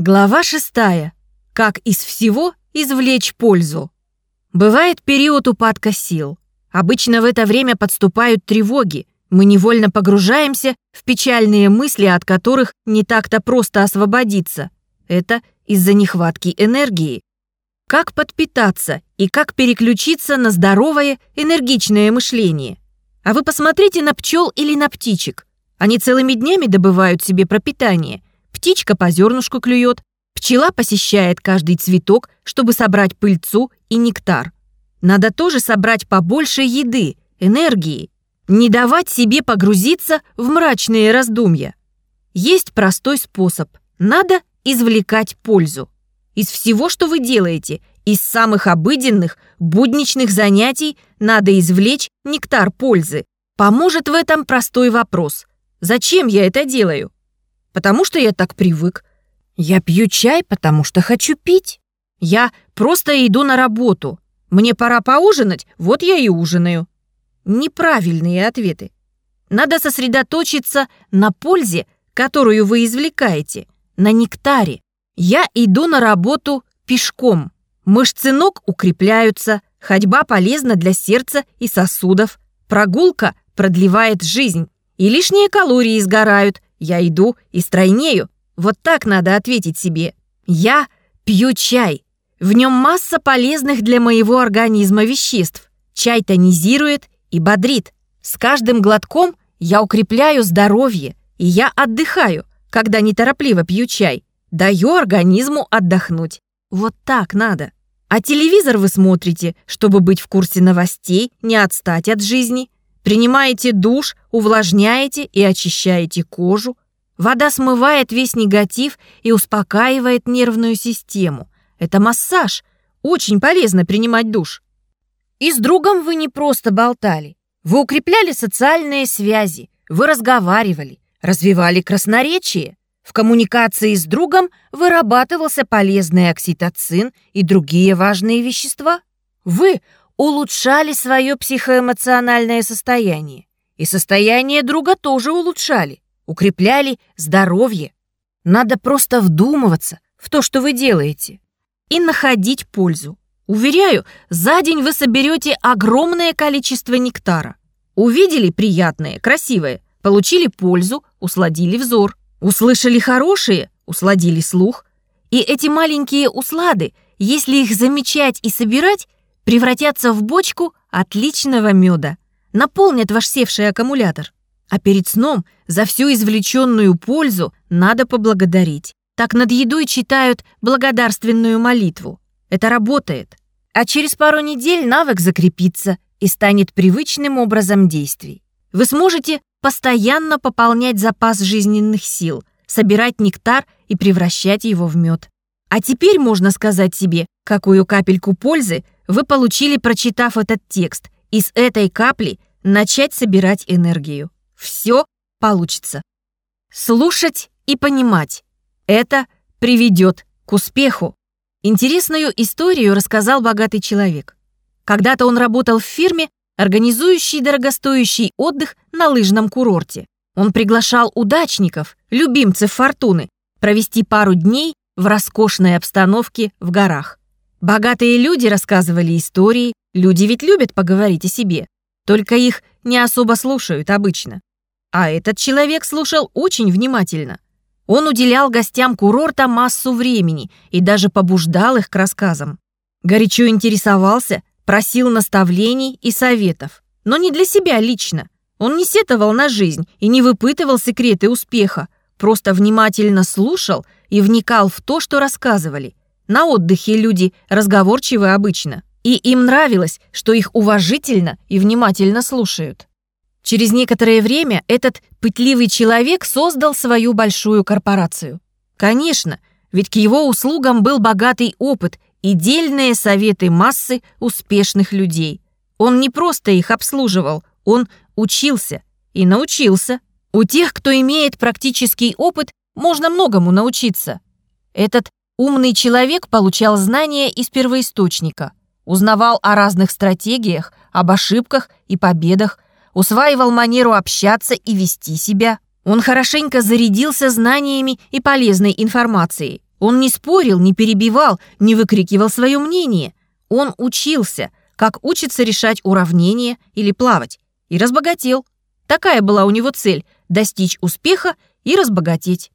Глава шестая. Как из всего извлечь пользу. Бывает период упадка сил. Обычно в это время подступают тревоги. Мы невольно погружаемся в печальные мысли, от которых не так-то просто освободиться. Это из-за нехватки энергии. Как подпитаться и как переключиться на здоровое, энергичное мышление? А вы посмотрите на пчел или на птичек. Они целыми днями добывают себе пропитание – Птичка по зернышку клюет, пчела посещает каждый цветок, чтобы собрать пыльцу и нектар. Надо тоже собрать побольше еды, энергии, не давать себе погрузиться в мрачные раздумья. Есть простой способ. Надо извлекать пользу. Из всего, что вы делаете, из самых обыденных, будничных занятий надо извлечь нектар пользы. Поможет в этом простой вопрос. Зачем я это делаю? Потому что я так привык. Я пью чай, потому что хочу пить. Я просто иду на работу. Мне пора поужинать, вот я и ужинаю. Неправильные ответы. Надо сосредоточиться на пользе, которую вы извлекаете, на нектаре. Я иду на работу пешком. Мышцы ног укрепляются, ходьба полезна для сердца и сосудов. Прогулка продлевает жизнь, и лишние калории сгорают, я иду и стройнею. Вот так надо ответить себе. Я пью чай. В нем масса полезных для моего организма веществ. Чай тонизирует и бодрит. С каждым глотком я укрепляю здоровье, и я отдыхаю, когда неторопливо пью чай. Даю организму отдохнуть. Вот так надо. А телевизор вы смотрите, чтобы быть в курсе новостей, не отстать от жизни. Принимаете душ, увлажняете и очищаете кожу. Вода смывает весь негатив и успокаивает нервную систему. Это массаж. Очень полезно принимать душ. И с другом вы не просто болтали. Вы укрепляли социальные связи, вы разговаривали, развивали красноречие. В коммуникации с другом вырабатывался полезный окситоцин и другие важные вещества. Вы улучшали свое психоэмоциональное состояние. И состояние друга тоже улучшали, укрепляли здоровье. Надо просто вдумываться в то, что вы делаете, и находить пользу. Уверяю, за день вы соберете огромное количество нектара. Увидели приятное, красивое, получили пользу, усладили взор. Услышали хорошие, усладили слух. И эти маленькие услады, если их замечать и собирать, превратятся в бочку отличного меда, наполнят ваш севший аккумулятор. А перед сном за всю извлеченную пользу надо поблагодарить. Так над едой читают благодарственную молитву. Это работает. А через пару недель навык закрепится и станет привычным образом действий. Вы сможете постоянно пополнять запас жизненных сил, собирать нектар и превращать его в мед. А теперь можно сказать себе, какую капельку пользы вы получили, прочитав этот текст, и с этой капли начать собирать энергию. Все получится. Слушать и понимать. Это приведет к успеху. Интересную историю рассказал богатый человек. Когда-то он работал в фирме, организующей дорогостоящий отдых на лыжном курорте. Он приглашал удачников, любимцев фортуны, провести пару дней в роскошной обстановке в горах. Богатые люди рассказывали истории, люди ведь любят поговорить о себе, только их не особо слушают обычно. А этот человек слушал очень внимательно. Он уделял гостям курорта массу времени и даже побуждал их к рассказам. Горячо интересовался, просил наставлений и советов. Но не для себя лично. Он не сетовал на жизнь и не выпытывал секреты успеха, просто внимательно слушал и вникал в то, что рассказывали, на отдыхе люди разговорчивы обычно, и им нравилось, что их уважительно и внимательно слушают. Через некоторое время этот пытливый человек создал свою большую корпорацию. Конечно, ведь к его услугам был богатый опыт и дельные советы массы успешных людей. Он не просто их обслуживал, он учился и научился. У тех, кто имеет практический опыт, можно многому научиться. Этот Умный человек получал знания из первоисточника, узнавал о разных стратегиях, об ошибках и победах, усваивал манеру общаться и вести себя. Он хорошенько зарядился знаниями и полезной информацией. Он не спорил, не перебивал, не выкрикивал свое мнение. Он учился, как учится решать уравнения или плавать, и разбогател. Такая была у него цель – достичь успеха и разбогатеть.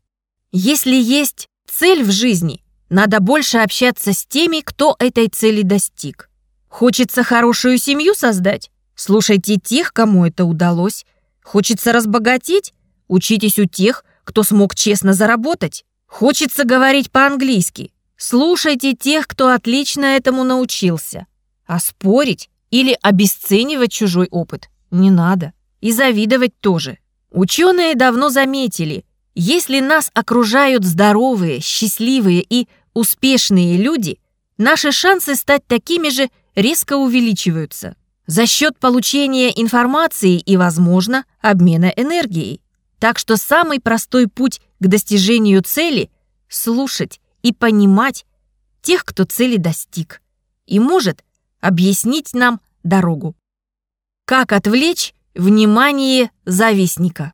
Если есть цель в жизни, надо больше общаться с теми, кто этой цели достиг. Хочется хорошую семью создать? Слушайте тех, кому это удалось. Хочется разбогатеть? Учитесь у тех, кто смог честно заработать. Хочется говорить по-английски. Слушайте тех, кто отлично этому научился. А спорить или обесценивать чужой опыт не надо. И завидовать тоже. Ученые давно заметили, если нас окружают здоровые, счастливые и успешные люди, наши шансы стать такими же резко увеличиваются за счет получения информации и, возможно, обмена энергией. Так что самый простой путь к достижению цели — слушать и понимать тех, кто цели достиг, и может объяснить нам дорогу. Как отвлечь внимание завистника?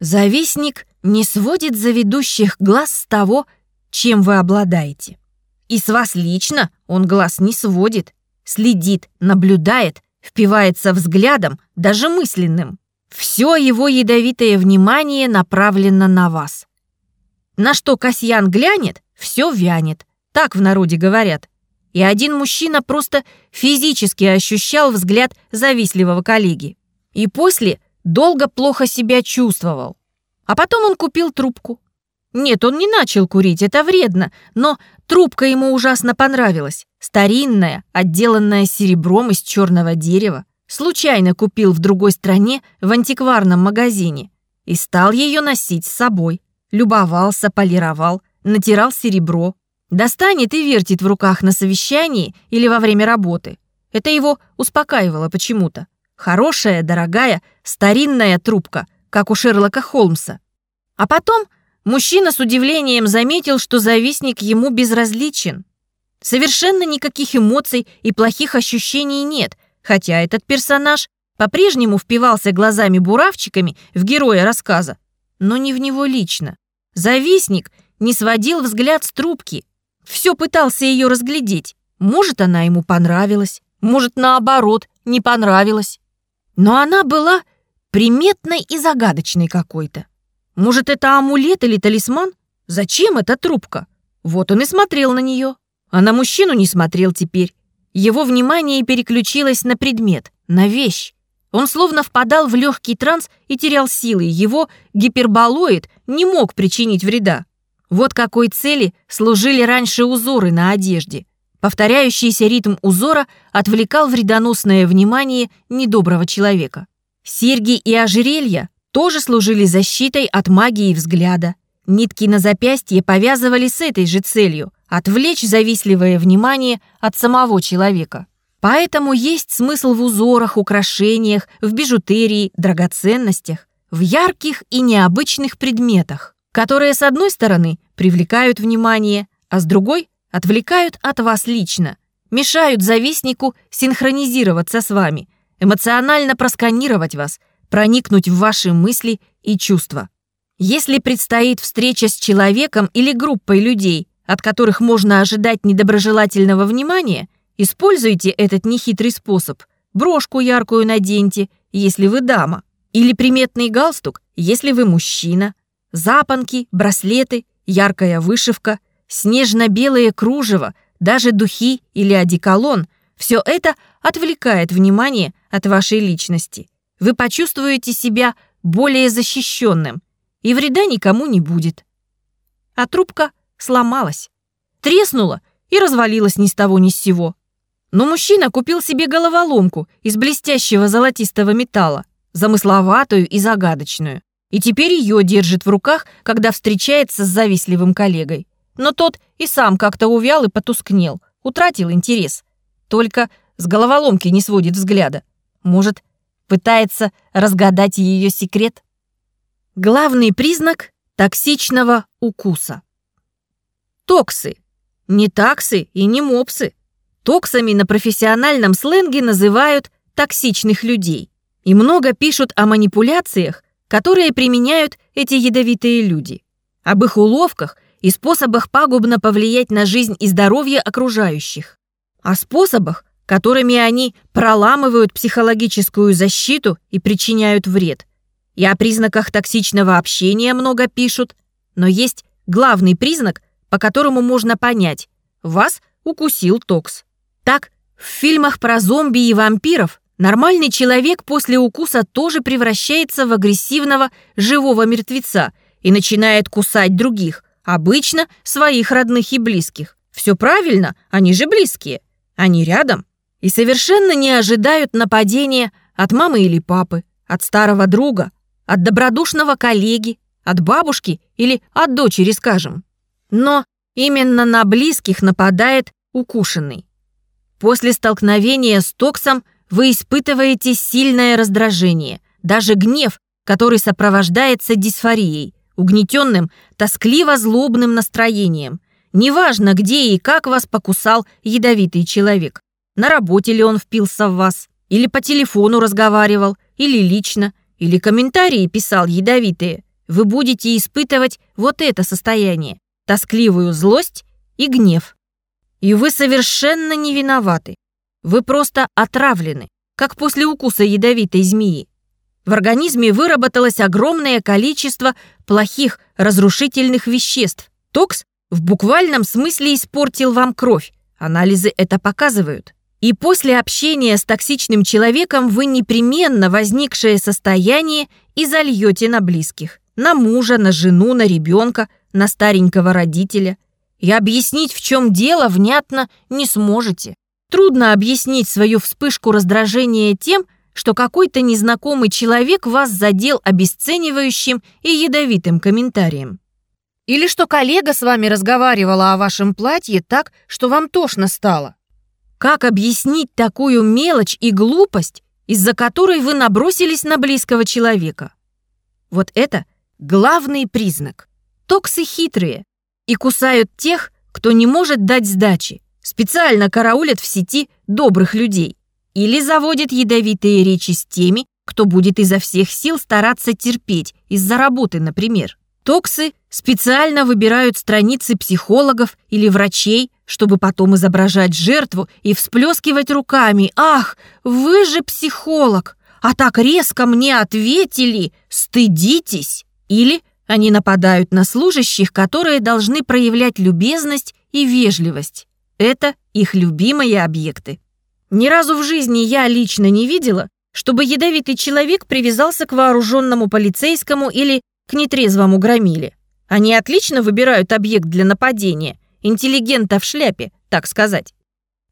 Завистник не сводит заведущих глаз с того, чем вы обладаете. И с вас лично он глаз не сводит, следит, наблюдает, впивается взглядом, даже мысленным. Все его ядовитое внимание направлено на вас. На что Касьян глянет, все вянет. Так в народе говорят. И один мужчина просто физически ощущал взгляд завистливого коллеги. И после долго плохо себя чувствовал. А потом он купил трубку. Нет, он не начал курить, это вредно, но трубка ему ужасно понравилась. Старинная, отделанная серебром из черного дерева. Случайно купил в другой стране в антикварном магазине и стал ее носить с собой. Любовался, полировал, натирал серебро. Достанет и вертит в руках на совещании или во время работы. Это его успокаивало почему-то. Хорошая, дорогая, старинная трубка, как у Шерлока Холмса. А потом мужчина с удивлением заметил, что завистник ему безразличен. Совершенно никаких эмоций и плохих ощущений нет – хотя этот персонаж по-прежнему впивался глазами-буравчиками в героя рассказа, но не в него лично. Завистник не сводил взгляд с трубки, все пытался ее разглядеть. Может, она ему понравилась, может, наоборот, не понравилась. Но она была приметной и загадочной какой-то. Может, это амулет или талисман? Зачем эта трубка? Вот он и смотрел на нее. А на мужчину не смотрел теперь. Его внимание переключилось на предмет, на вещь. Он словно впадал в легкий транс и терял силы. Его гиперболоид не мог причинить вреда. Вот какой цели служили раньше узоры на одежде. Повторяющийся ритм узора отвлекал вредоносное внимание недоброго человека. Серьги и ожерелья тоже служили защитой от магии взгляда. Нитки на запястье повязывали с этой же целью отвлечь завистливое внимание от самого человека. Поэтому есть смысл в узорах, украшениях, в бижутерии, драгоценностях, в ярких и необычных предметах, которые, с одной стороны, привлекают внимание, а с другой – отвлекают от вас лично, мешают завистнику синхронизироваться с вами, эмоционально просканировать вас, проникнуть в ваши мысли и чувства. Если предстоит встреча с человеком или группой людей, от которых можно ожидать недоброжелательного внимания, используйте этот нехитрый способ. Брошку яркую наденьте, если вы дама, или приметный галстук, если вы мужчина. Запонки, браслеты, яркая вышивка, снежно-белое кружево, даже духи или одеколон – все это отвлекает внимание от вашей личности. Вы почувствуете себя более защищенным, и вреда никому не будет. А трубка сломалась. Треснула и развалилась ни с того ни с сего. Но мужчина купил себе головоломку из блестящего золотистого металла, замысловатую и загадочную. И теперь ее держит в руках, когда встречается с завистливым коллегой. Но тот и сам как-то увял и потускнел, утратил интерес. Только с головоломки не сводит взгляда. Может, пытается разгадать ее секрет? Главный признак токсичного укуса. Токсы. Не таксы и не мопсы. Токсами на профессиональном сленге называют токсичных людей. И много пишут о манипуляциях, которые применяют эти ядовитые люди. Об их уловках и способах пагубно повлиять на жизнь и здоровье окружающих. О способах, которыми они проламывают психологическую защиту и причиняют вред. И о признаках токсичного общения много пишут, но есть главный признак, по которому можно понять, вас укусил токс. Так, в фильмах про зомби и вампиров нормальный человек после укуса тоже превращается в агрессивного живого мертвеца и начинает кусать других, обычно своих родных и близких. Все правильно, они же близкие, они рядом и совершенно не ожидают нападения от мамы или папы, от старого друга, от добродушного коллеги, от бабушки или от дочери, скажем. Но именно на близких нападает укушенный. После столкновения с токсом вы испытываете сильное раздражение, даже гнев, который сопровождается дисфорией, угнетенным, тоскливо-злобным настроением. Неважно, где и как вас покусал ядовитый человек. На работе ли он впился в вас, или по телефону разговаривал, или лично, или комментарии писал ядовитые. Вы будете испытывать вот это состояние – тоскливую злость и гнев. И вы совершенно не виноваты. Вы просто отравлены, как после укуса ядовитой змеи. В организме выработалось огромное количество плохих разрушительных веществ. Токс в буквальном смысле испортил вам кровь. Анализы это показывают. И после общения с токсичным человеком вы непременно возникшее состояние изольете на близких. На мужа, на жену, на ребенка, на старенького родителя. И объяснить, в чем дело, внятно не сможете. Трудно объяснить свою вспышку раздражения тем, что какой-то незнакомый человек вас задел обесценивающим и ядовитым комментарием. Или что коллега с вами разговаривала о вашем платье так, что вам тошно стало. Как объяснить такую мелочь и глупость, из-за которой вы набросились на близкого человека? Вот это главный признак. Токсы хитрые и кусают тех, кто не может дать сдачи, специально караулят в сети добрых людей или заводят ядовитые речи с теми, кто будет изо всех сил стараться терпеть из-за работы, например. Токсы специально выбирают страницы психологов или врачей, чтобы потом изображать жертву и всплескивать руками. «Ах, вы же психолог! А так резко мне ответили! Стыдитесь!» Или они нападают на служащих, которые должны проявлять любезность и вежливость. Это их любимые объекты. Ни разу в жизни я лично не видела, чтобы ядовитый человек привязался к вооруженному полицейскому или к нетрезвому громиле. Они отлично выбирают объект для нападения, интеллигента в шляпе, так сказать.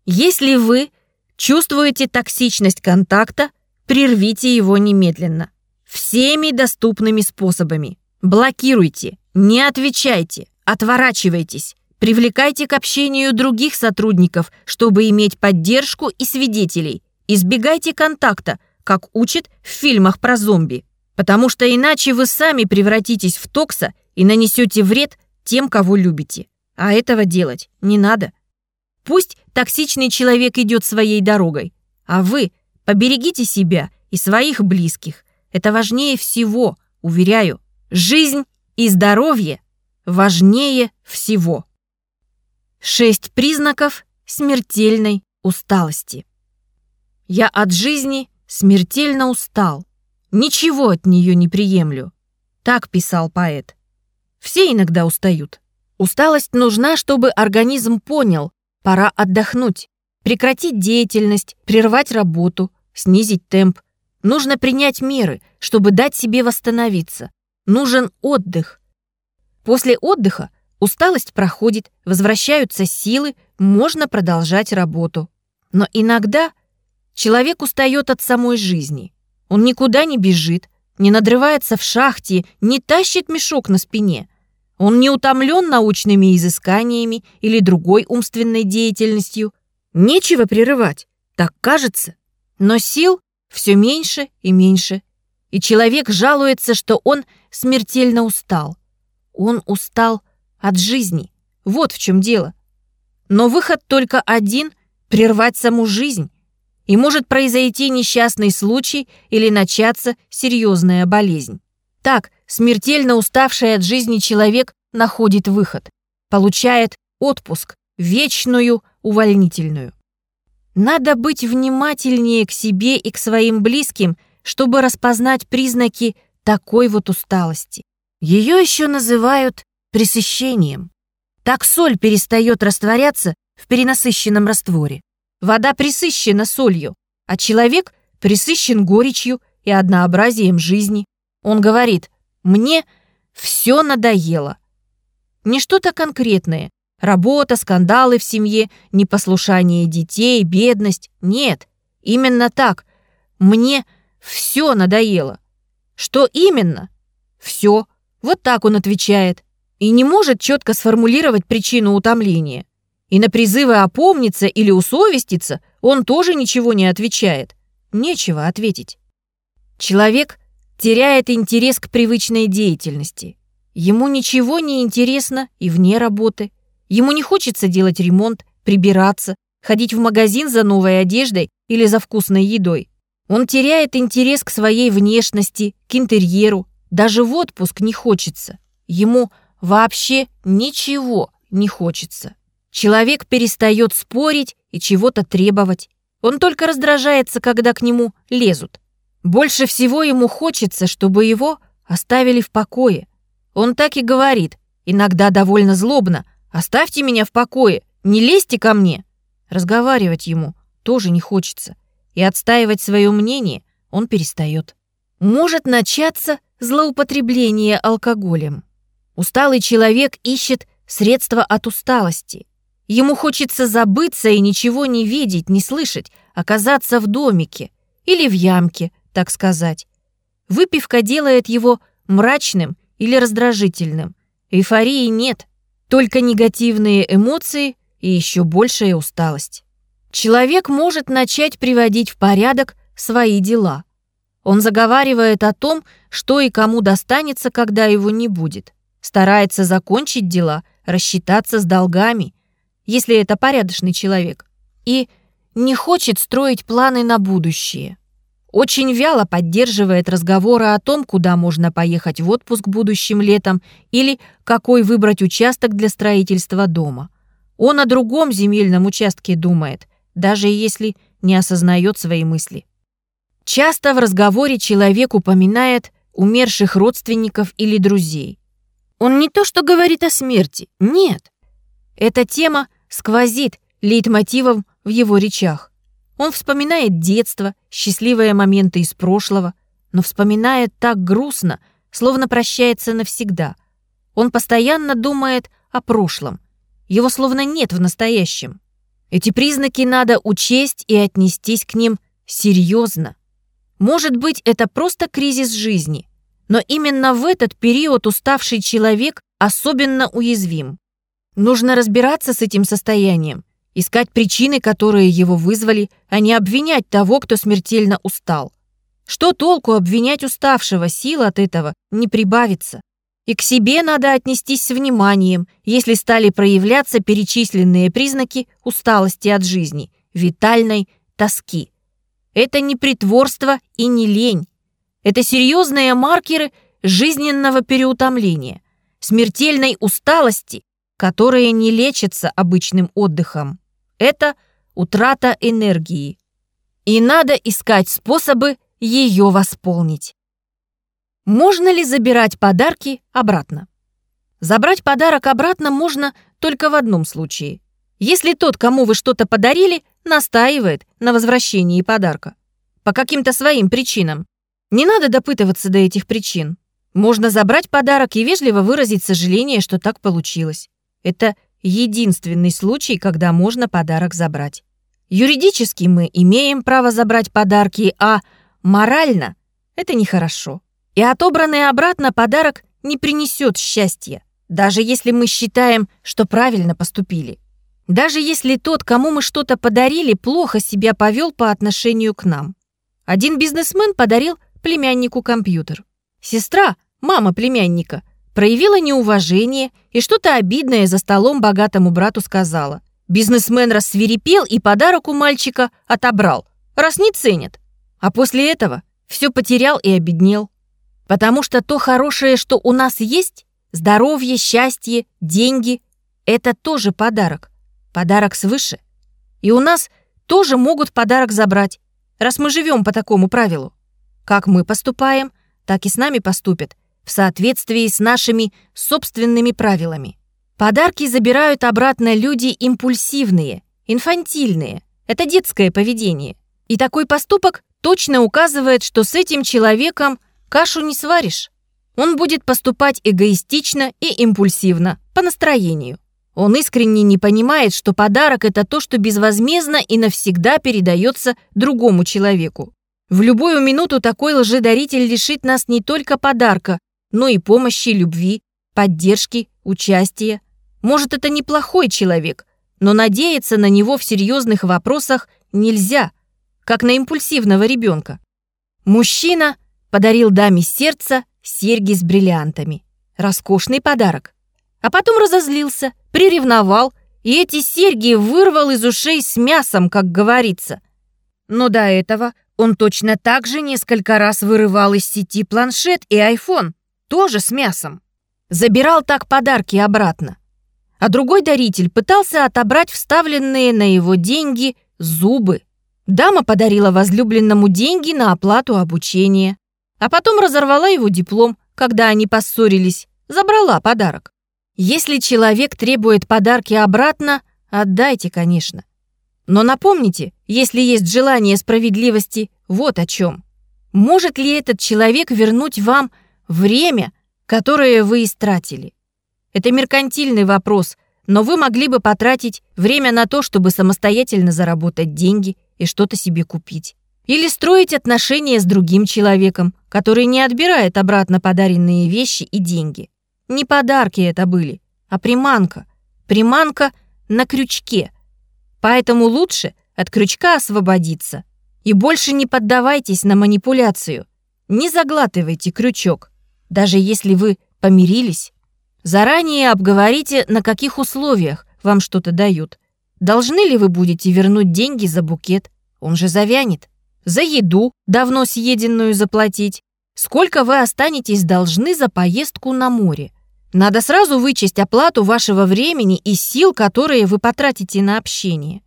Если вы чувствуете токсичность контакта, прервите его немедленно. Всеми доступными способами. Блокируйте, не отвечайте, отворачивайтесь, привлекайте к общению других сотрудников, чтобы иметь поддержку и свидетелей. Избегайте контакта, как учат в фильмах про зомби потому что иначе вы сами превратитесь в токса и нанесете вред тем, кого любите. А этого делать не надо. Пусть токсичный человек идет своей дорогой, а вы поберегите себя и своих близких. Это важнее всего, уверяю. Жизнь и здоровье важнее всего. Шесть признаков смертельной усталости. Я от жизни смертельно устал. Ничего от нее не приемлю. Так писал поэт. Все иногда устают. Усталость нужна, чтобы организм понял, пора отдохнуть, прекратить деятельность, прервать работу, снизить темп. Нужно принять меры, чтобы дать себе восстановиться. Нужен отдых. После отдыха усталость проходит, возвращаются силы, можно продолжать работу. Но иногда человек устает от самой жизни. Он никуда не бежит, не надрывается в шахте, не тащит мешок на спине. Он не утомлен научными изысканиями или другой умственной деятельностью. Нечего прерывать, так кажется. Но сил все меньше и меньше. И человек жалуется, что он смертельно устал. Он устал от жизни. Вот в чем дело. Но выход только один — прервать саму жизнь, и может произойти несчастный случай или начаться серьезная болезнь. Так, смертельно уставший от жизни человек находит выход. получает отпуск, вечную увольнительную. Надо быть внимательнее к себе и к своим близким, чтобы распознать признаки такой вот усталости. Ее еще называют пресыщением. Так соль перестает растворяться в перенасыщенном растворе. Вода присыщена солью, а человек присыщен горечью и однообразием жизни. Он говорит «мне все надоело». Не что-то конкретное. Работа, скандалы в семье, непослушание детей, бедность. Нет, именно так. Мне все надоело. Что именно? Все. Вот так он отвечает. И не может четко сформулировать причину утомления. И на призывы опомниться или усовеститься он тоже ничего не отвечает. Нечего ответить. Человек теряет интерес к привычной деятельности. Ему ничего не интересно и вне работы. Ему не хочется делать ремонт, прибираться, ходить в магазин за новой одеждой или за вкусной едой. Он теряет интерес к своей внешности, к интерьеру. Даже в отпуск не хочется. Ему вообще ничего не хочется. Человек перестает спорить и чего-то требовать. Он только раздражается, когда к нему лезут. Больше всего ему хочется, чтобы его оставили в покое. Он так и говорит, иногда довольно злобно – Оставьте меня в покое, не лезьте ко мне. Разговаривать ему тоже не хочется. И отстаивать свое мнение он перестает. Может начаться злоупотребление алкоголем. Усталый человек ищет средства от усталости. Ему хочется забыться и ничего не видеть, не слышать, оказаться в домике или в ямке, так сказать. Выпивка делает его мрачным или раздражительным. Эйфории нет, только негативные эмоции и еще большая усталость. Человек может начать приводить в порядок свои дела. Он заговаривает о том, что и кому достанется, когда его не будет. Старается закончить дела, рассчитаться с долгами, если это порядочный человек. И не хочет строить планы на будущее. Очень вяло поддерживает разговоры о том, куда можно поехать в отпуск будущим летом или какой выбрать участок для строительства дома. Он о другом земельном участке думает, даже если не осознает свои мысли. Часто в разговоре человек упоминает умерших родственников или друзей. Он не то что говорит о смерти, нет. Эта тема сквозит лейтмотивом в его речах. Он вспоминает детство, счастливые моменты из прошлого, но вспоминает так грустно, словно прощается навсегда. Он постоянно думает о прошлом. Его словно нет в настоящем. Эти признаки надо учесть и отнестись к ним серьезно. Может быть, это просто кризис жизни, но именно в этот период уставший человек особенно уязвим. Нужно разбираться с этим состоянием искать причины, которые его вызвали, а не обвинять того, кто смертельно устал. Что толку обвинять уставшего, сил от этого не прибавится. И к себе надо отнестись с вниманием, если стали проявляться перечисленные признаки усталости от жизни, витальной тоски. Это не притворство и не лень. Это серьезные маркеры жизненного переутомления, смертельной усталости, которые не лечатся обычным отдыхом это утрата энергии. И надо искать способы ее восполнить. Можно ли забирать подарки обратно? Забрать подарок обратно можно только в одном случае. Если тот, кому вы что-то подарили, настаивает на возвращении подарка. По каким-то своим причинам. Не надо допытываться до этих причин. Можно забрать подарок и вежливо выразить сожаление, что так получилось. Это единственный случай, когда можно подарок забрать. Юридически мы имеем право забрать подарки, а морально это нехорошо. И отобранный обратно подарок не принесет счастья, даже если мы считаем, что правильно поступили. Даже если тот, кому мы что-то подарили, плохо себя повел по отношению к нам. Один бизнесмен подарил племяннику компьютер. Сестра, мама племянника, проявила неуважение и что-то обидное за столом богатому брату сказала. Бизнесмен рассверепел и подарок у мальчика отобрал, раз не ценит. А после этого все потерял и обеднел. Потому что то хорошее, что у нас есть, здоровье, счастье, деньги, это тоже подарок. Подарок свыше. И у нас тоже могут подарок забрать, раз мы живем по такому правилу. Как мы поступаем, так и с нами поступят, в соответствии с нашими собственными правилами. Подарки забирают обратно люди импульсивные, инфантильные. Это детское поведение. И такой поступок точно указывает, что с этим человеком кашу не сваришь. Он будет поступать эгоистично и импульсивно, по настроению. Он искренне не понимает, что подарок – это то, что безвозмездно и навсегда передается другому человеку. В любую минуту такой лжедаритель лишит нас не только подарка, но и помощи, любви, поддержки, участия. Может, это неплохой человек, но надеяться на него в серьезных вопросах нельзя, как на импульсивного ребенка. Мужчина подарил даме сердца серьги с бриллиантами. Роскошный подарок. А потом разозлился, приревновал, и эти серьги вырвал из ушей с мясом, как говорится. Но до этого он точно так же несколько раз вырывал из сети планшет и айфон, тоже с мясом. Забирал так подарки обратно. А другой даритель пытался отобрать вставленные на его деньги зубы. Дама подарила возлюбленному деньги на оплату обучения. А потом разорвала его диплом, когда они поссорились, забрала подарок. Если человек требует подарки обратно, отдайте, конечно. Но напомните, если есть желание справедливости, вот о чем. Может ли этот человек вернуть вам время, которое вы истратили? Это меркантильный вопрос, но вы могли бы потратить время на то, чтобы самостоятельно заработать деньги и что-то себе купить. Или строить отношения с другим человеком, который не отбирает обратно подаренные вещи и деньги. Не подарки это были, а приманка. Приманка на крючке. Поэтому лучше от крючка освободиться. И больше не поддавайтесь на манипуляцию. Не заглатывайте крючок. Даже если вы помирились, заранее обговорите, на каких условиях вам что-то дают. Должны ли вы будете вернуть деньги за букет? Он же завянет. За еду, давно съеденную, заплатить. Сколько вы останетесь должны за поездку на море? Надо сразу вычесть оплату вашего времени и сил, которые вы потратите на общение.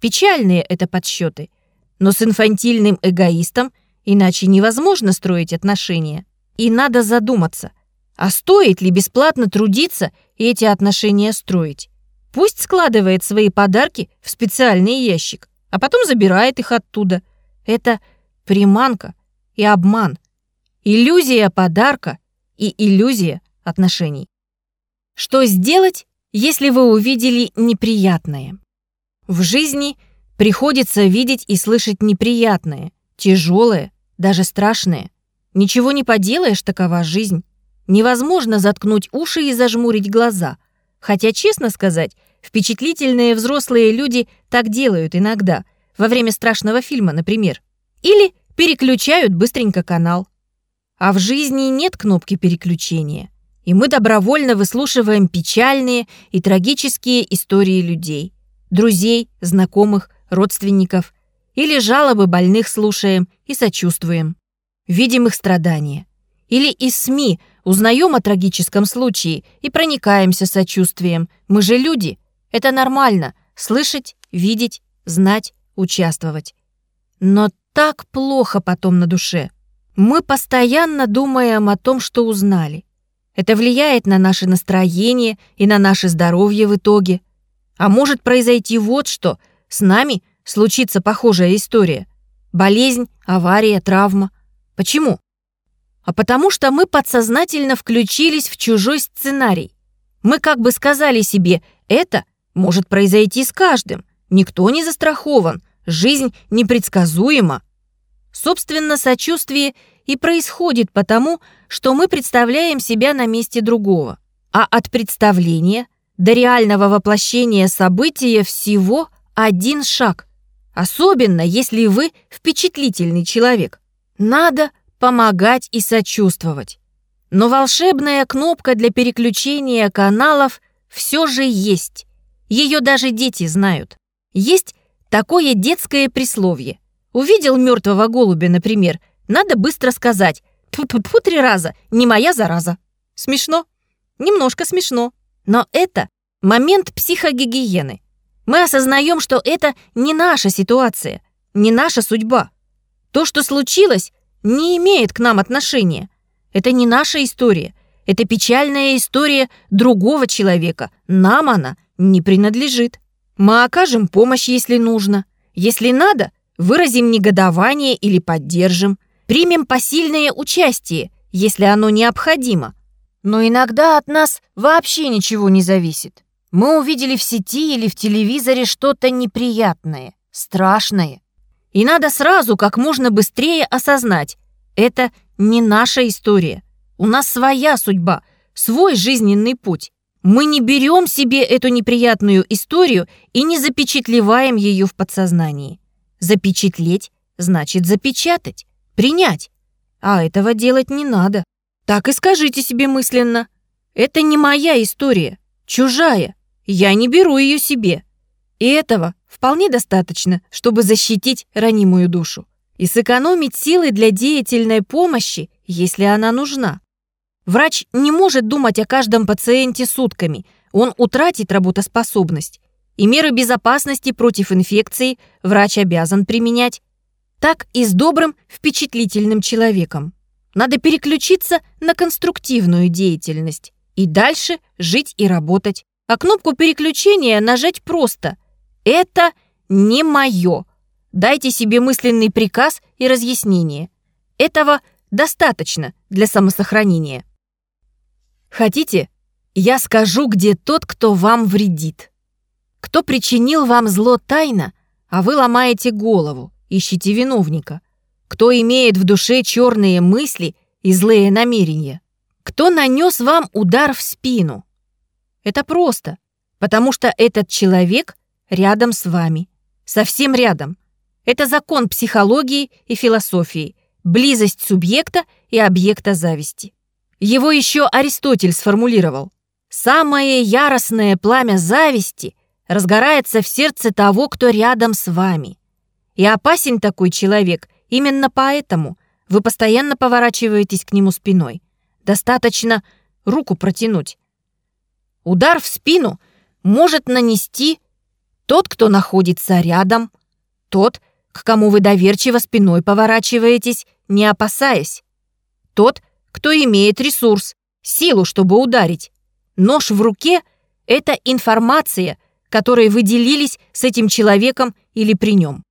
Печальные это подсчеты, но с инфантильным эгоистом иначе невозможно строить отношения. И надо задуматься, а стоит ли бесплатно трудиться и эти отношения строить? Пусть складывает свои подарки в специальный ящик, а потом забирает их оттуда. Это приманка и обман – Иллюзия подарка и иллюзия отношений. Что сделать, если вы увидели неприятное? В жизни приходится видеть и слышать неприятное, тяжелое, даже страшное. Ничего не поделаешь, такова жизнь. Невозможно заткнуть уши и зажмурить глаза. Хотя, честно сказать, впечатлительные взрослые люди так делают иногда, во время страшного фильма, например. Или переключают быстренько канал. А в жизни нет кнопки переключения, и мы добровольно выслушиваем печальные и трагические истории людей, друзей, знакомых, родственников, или жалобы больных слушаем и сочувствуем. Видим их страдания. Или из СМИ узнаем о трагическом случае и проникаемся сочувствием. Мы же люди. Это нормально – слышать, видеть, знать, участвовать. Но так плохо потом на душе – мы постоянно думаем о том, что узнали. Это влияет на наше настроение и на наше здоровье в итоге. А может произойти вот что. С нами случится похожая история. Болезнь, авария, травма. Почему? А потому что мы подсознательно включились в чужой сценарий. Мы как бы сказали себе, это может произойти с каждым. Никто не застрахован. Жизнь непредсказуема. Собственно, сочувствие и происходит потому, что мы представляем себя на месте другого. А от представления до реального воплощения события всего один шаг. Особенно, если вы впечатлительный человек. Надо помогать и сочувствовать. Но волшебная кнопка для переключения каналов все же есть. Ее даже дети знают. Есть такое детское присловие – Увидел мертвого голубя, например, надо быстро сказать «Тьфу-тьфу-тьфу» три раза, не моя зараза. Смешно? Немножко смешно. Но это Момент психогигиены. Мы осознаем, что это не наша ситуация, не наша судьба. То, что случилось, не имеет к нам отношения. Это не наша история. Это печальная история другого человека. Нам она не принадлежит. Мы окажем помощь, если нужно. Если надо, выразим негодование или поддержим. Примем посильное участие, если оно необходимо. Но иногда от нас вообще ничего не зависит. Мы увидели в сети или в телевизоре что-то неприятное, страшное. И надо сразу, как можно быстрее осознать, это не наша история. У нас своя судьба, свой жизненный путь. Мы не берем себе эту неприятную историю и не запечатлеваем ее в подсознании. Запечатлеть значит запечатать, принять. А этого делать не надо. Так и скажите себе мысленно. Это не моя история, чужая. Я не беру ее себе. И этого вполне достаточно, чтобы защитить ранимую душу и сэкономить силы для деятельной помощи, если она нужна. Врач не может думать о каждом пациенте сутками, он утратит работоспособность. И меры безопасности против инфекции врач обязан применять. Так и с добрым, впечатлительным человеком. Надо переключиться на конструктивную деятельность и дальше жить и работать. А кнопку переключения нажать просто. Это не мое. Дайте себе мысленный приказ и разъяснение. Этого достаточно для самосохранения. Хотите, я скажу, где тот, кто вам вредит. Кто причинил вам зло тайно, а вы ломаете голову, ищете виновника. Кто имеет в душе черные мысли и злые намерения. Кто нанес вам удар в спину. Это просто, потому что этот человек рядом с вами. Совсем рядом. Это закон психологии и философии, близость субъекта и объекта зависти. Его еще Аристотель сформулировал. «Самое яростное пламя зависти разгорается в сердце того, кто рядом с вами. И опасен такой человек именно поэтому вы постоянно поворачиваетесь к нему спиной. Достаточно руку протянуть. Удар в спину может нанести тот, кто находится рядом, тот, к кому вы доверчиво спиной поворачиваетесь, не опасаясь, тот, кто имеет ресурс, силу, чтобы ударить. Нож в руке — это информация, которой вы делились с этим человеком или при нем.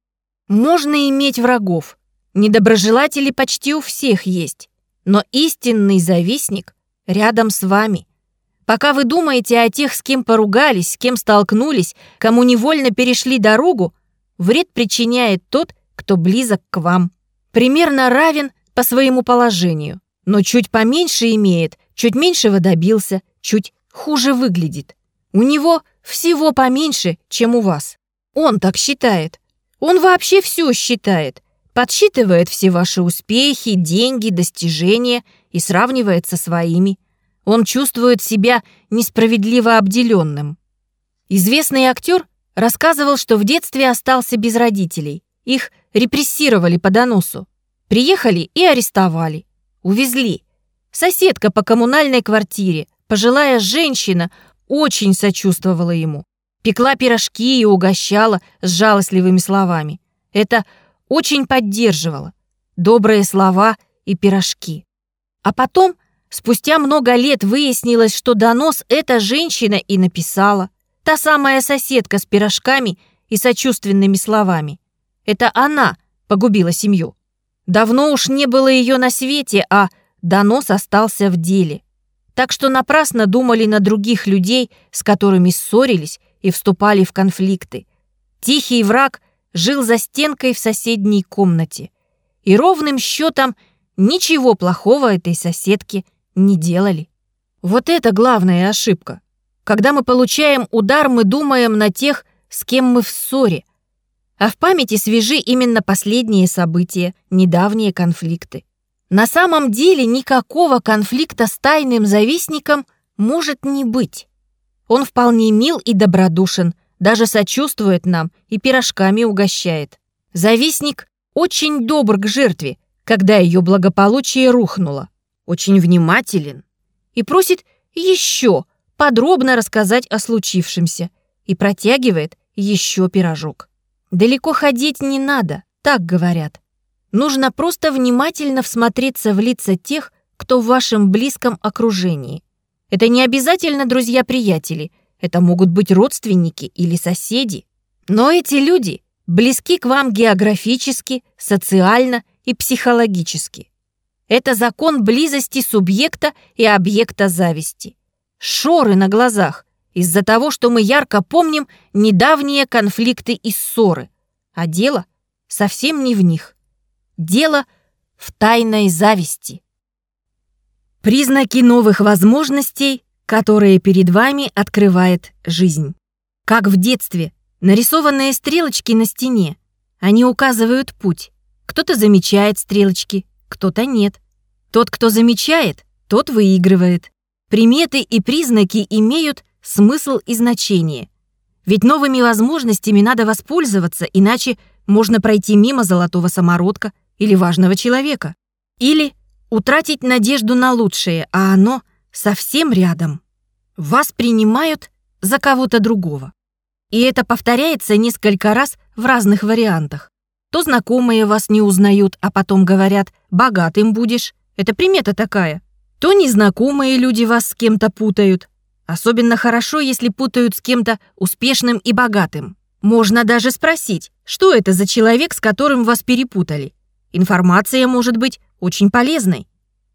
Можно иметь врагов. Недоброжелатели почти у всех есть. Но истинный завистник рядом с вами. Пока вы думаете о тех, с кем поругались, с кем столкнулись, кому невольно перешли дорогу, вред причиняет тот, кто близок к вам. Примерно равен по своему положению но чуть поменьше имеет, чуть меньшего добился, чуть хуже выглядит. У него всего поменьше, чем у вас. Он так считает. Он вообще все считает. Подсчитывает все ваши успехи, деньги, достижения и сравнивает со своими. Он чувствует себя несправедливо обделенным. Известный актер рассказывал, что в детстве остался без родителей. Их репрессировали по доносу. Приехали и арестовали. Увезли. Соседка по коммунальной квартире, пожилая женщина, очень сочувствовала ему. Пекла пирожки и угощала с жалостливыми словами. Это очень поддерживало. Добрые слова и пирожки. А потом, спустя много лет, выяснилось, что донос эта женщина и написала. Та самая соседка с пирожками и сочувственными словами. Это она погубила семью. Давно уж не было ее на свете, а донос остался в деле. Так что напрасно думали на других людей, с которыми ссорились и вступали в конфликты. Тихий враг жил за стенкой в соседней комнате. И ровным счетом ничего плохого этой соседке не делали. Вот это главная ошибка. Когда мы получаем удар, мы думаем на тех, с кем мы в ссоре, а в памяти свежи именно последние события, недавние конфликты. На самом деле никакого конфликта с тайным завистником может не быть. Он вполне мил и добродушен, даже сочувствует нам и пирожками угощает. Завистник очень добр к жертве, когда ее благополучие рухнуло, очень внимателен и просит еще подробно рассказать о случившемся и протягивает еще пирожок. Далеко ходить не надо, так говорят. Нужно просто внимательно всмотреться в лица тех, кто в вашем близком окружении. Это не обязательно друзья-приятели, это могут быть родственники или соседи. Но эти люди близки к вам географически, социально и психологически. Это закон близости субъекта и объекта зависти. Шоры на глазах из-за того, что мы ярко помним недавние конфликты и ссоры. А дело совсем не в них. Дело в тайной зависти. Признаки новых возможностей, которые перед вами открывает жизнь. Как в детстве, нарисованные стрелочки на стене. Они указывают путь. Кто-то замечает стрелочки, кто-то нет. Тот, кто замечает, тот выигрывает. Приметы и признаки имеют смысл и значение. Ведь новыми возможностями надо воспользоваться, иначе можно пройти мимо золотого самородка или важного человека. Или утратить надежду на лучшее, а оно совсем рядом. Вас принимают за кого-то другого. И это повторяется несколько раз в разных вариантах. То знакомые вас не узнают, а потом говорят «богатым будешь». Это примета такая. То незнакомые люди вас с кем-то путают. Особенно хорошо, если путают с кем-то успешным и богатым. Можно даже спросить, что это за человек, с которым вас перепутали. Информация может быть очень полезной.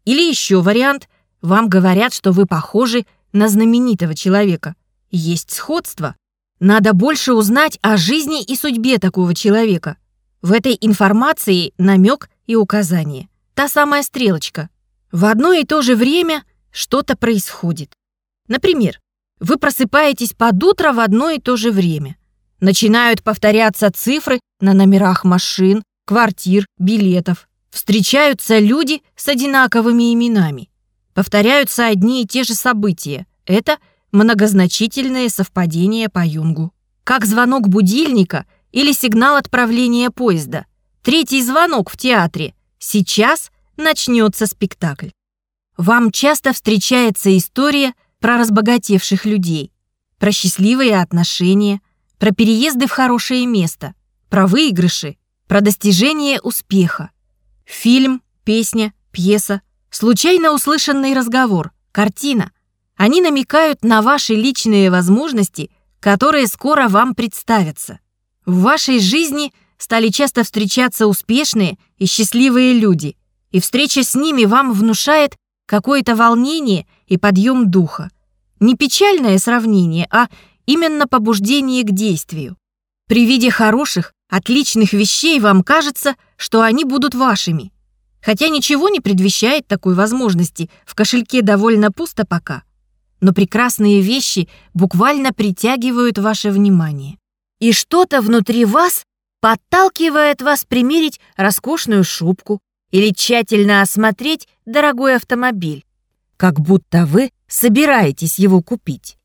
Или еще вариант. Вам говорят, что вы похожи на знаменитого человека. Есть сходство. Надо больше узнать о жизни и судьбе такого человека. В этой информации намек и указание. Та самая стрелочка. В одно и то же время что-то происходит. Например, вы просыпаетесь под утро в одно и то же время. Начинают повторяться цифры на номерах машин, квартир, билетов. Встречаются люди с одинаковыми именами. Повторяются одни и те же события. Это многозначительное совпадение по Юнгу. Как звонок будильника или сигнал отправления поезда. Третий звонок в театре. Сейчас начнется спектакль. Вам часто встречается история про разбогатевших людей, про счастливые отношения, про переезды в хорошее место, про выигрыши, про достижение успеха. Фильм, песня, пьеса, случайно услышанный разговор, картина. Они намекают на ваши личные возможности, которые скоро вам представятся. В вашей жизни стали часто встречаться успешные и счастливые люди, и встреча с ними вам внушает какое-то волнение и подъем духа. Не печальное сравнение, а именно побуждение к действию. При виде хороших, отличных вещей вам кажется, что они будут вашими. Хотя ничего не предвещает такой возможности, в кошельке довольно пусто пока. Но прекрасные вещи буквально притягивают ваше внимание. И что-то внутри вас подталкивает вас примерить роскошную шубку или тщательно осмотреть дорогой автомобиль, как будто вы собираетесь его купить.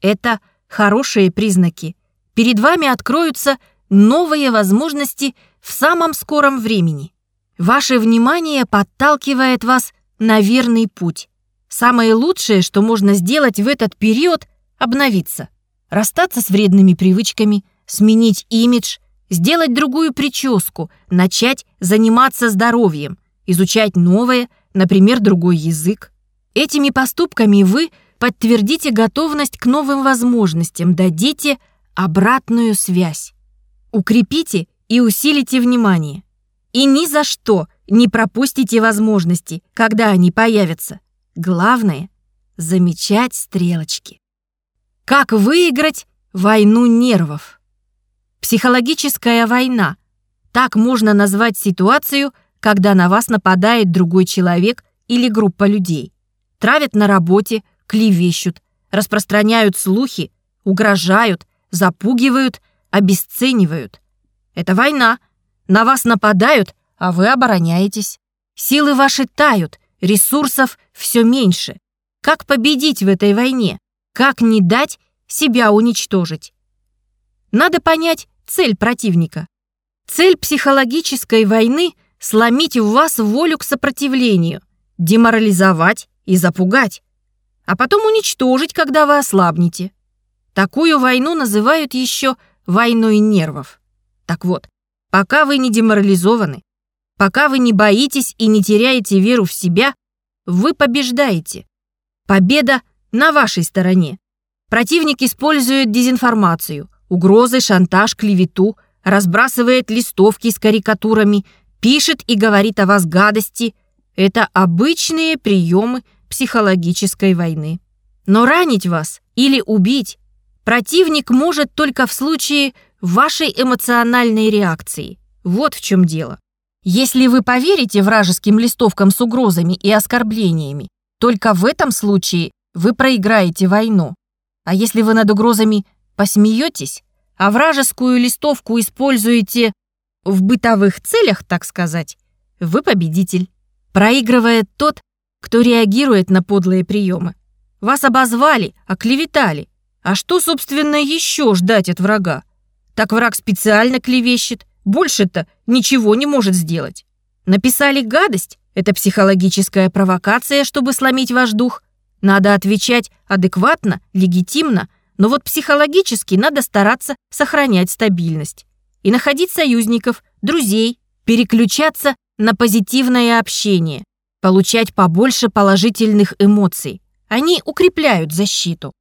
Это хорошие признаки. Перед вами откроются новые возможности в самом скором времени. Ваше внимание подталкивает вас на верный путь. Самое лучшее, что можно сделать в этот период – обновиться. Расстаться с вредными привычками, сменить имидж, сделать другую прическу, начать заниматься здоровьем, изучать новое, например, другой язык. Этими поступками вы подтвердите готовность к новым возможностям, дадите обратную связь. Укрепите и усилите внимание. И ни за что не пропустите возможности, когда они появятся. Главное — замечать стрелочки. Как выиграть войну нервов? Психологическая война. Так можно назвать ситуацию, когда на вас нападает другой человек или группа людей. Травят на работе, клевещут, распространяют слухи, угрожают, запугивают обесценивают. Это война. На вас нападают, а вы обороняетесь. Силы ваши тают, ресурсов все меньше. Как победить в этой войне? Как не дать себя уничтожить? Надо понять цель противника. Цель психологической войны — сломить в вас волю к сопротивлению, деморализовать и запугать. а потом уничтожить, когда вы ослабнете. Такую войну называют еще войной нервов. Так вот, пока вы не деморализованы, пока вы не боитесь и не теряете веру в себя, вы побеждаете. Победа на вашей стороне. Противник использует дезинформацию, угрозы, шантаж, клевету, разбрасывает листовки с карикатурами, пишет и говорит о вас гадости. Это обычные приемы психологической войны. Но ранить вас или убить противник может только в случае вашей эмоциональной реакции. Вот в чем дело. Если вы поверите вражеским листовкам с угрозами и оскорблениями, только в этом случае вы проиграете войну. А если вы над угрозами посмеетесь, а вражескую листовку используете в бытовых целях, так сказать, вы победитель. Проигрывает тот, кто реагирует на подлые приемы. Вас обозвали, оклеветали. А что, собственно, еще ждать от врага? Так враг специально клевещет, больше-то ничего не может сделать. Написали гадость? Это психологическая провокация, чтобы сломить ваш дух. Надо отвечать адекватно, легитимно, но вот психологически надо стараться сохранять стабильность. И находить союзников, друзей, переключаться на позитивное общение, получать побольше положительных эмоций. Они укрепляют защиту.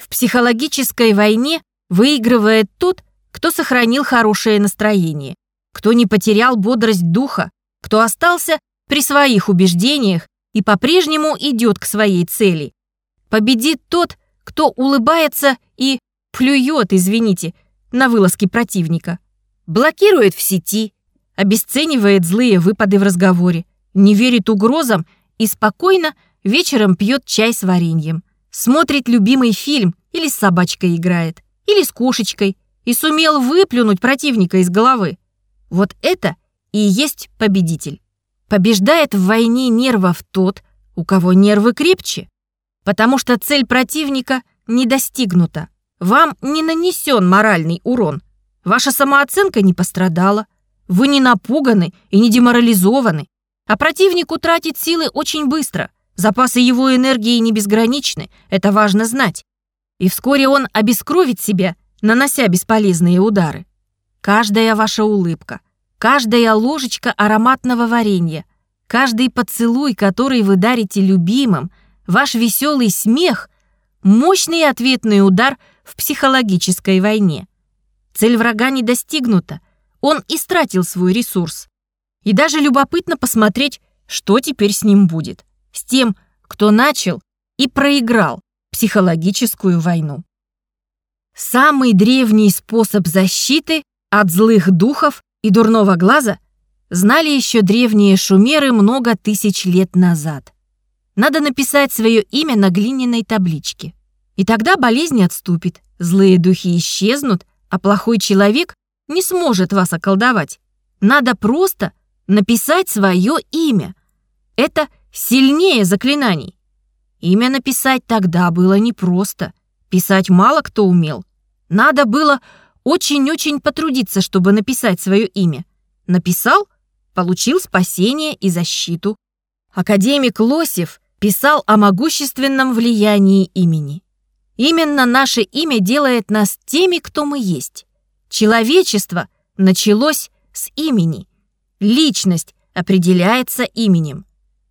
В психологической войне выигрывает тот, кто сохранил хорошее настроение, кто не потерял бодрость духа, кто остался при своих убеждениях и по-прежнему идет к своей цели. Победит тот, кто улыбается и плюет, извините, на вылазки противника. Блокирует в сети, обесценивает злые выпады в разговоре, не верит угрозам и спокойно вечером пьет чай с вареньем, смотрит любимый фильм или с собачкой играет, или с кошечкой, и сумел выплюнуть противника из головы. Вот это и есть победитель. Побеждает в войне нервов тот, у кого нервы крепче, потому что цель противника не достигнута. Вам не нанесен моральный урон. Ваша самооценка не пострадала. Вы не напуганы и не деморализованы. А противник утратит силы очень быстро. Запасы его энергии не безграничны, это важно знать. И вскоре он обескровит себя нанося бесполезные удары. Каждая ваша улыбка, каждая ложечка ароматного варенья, каждый поцелуй, который вы дарите любимым, ваш веселый смех — мощный ответный удар в психологической войне. Цель врага не достигнута, он истратил свой ресурс. И даже любопытно посмотреть, что теперь с ним будет. С тем, кто начал и проиграл психологическую войну. Самый древний способ защиты от злых духов и дурного глаза знали еще древние шумеры много тысяч лет назад. Надо написать свое имя на глиняной табличке. И тогда болезнь отступит, злые духи исчезнут, а плохой человек не сможет вас околдовать. Надо просто написать свое имя. Это сильнее заклинаний. Имя написать тогда было непросто — Писать мало кто умел. Надо было очень-очень потрудиться, чтобы написать свое имя. Написал, получил спасение и защиту. Академик Лосев писал о могущественном влиянии имени. Именно наше имя делает нас теми, кто мы есть. Человечество началось с имени. Личность определяется именем.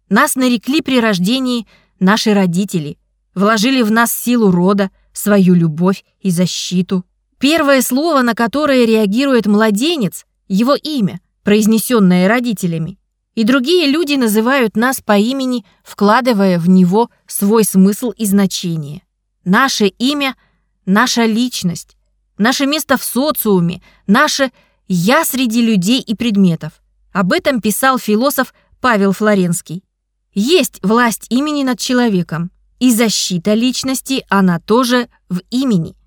Нас нарекли при рождении наши родители, вложили в нас силу рода, свою любовь и защиту. Первое слово, на которое реагирует младенец, его имя, произнесенное родителями. И другие люди называют нас по имени, вкладывая в него свой смысл и значение. Наше имя — наша личность, наше место в социуме, наше «я среди людей и предметов». Об этом писал философ Павел Флоренский. Есть власть имени над человеком, и защита личности, она тоже в имени.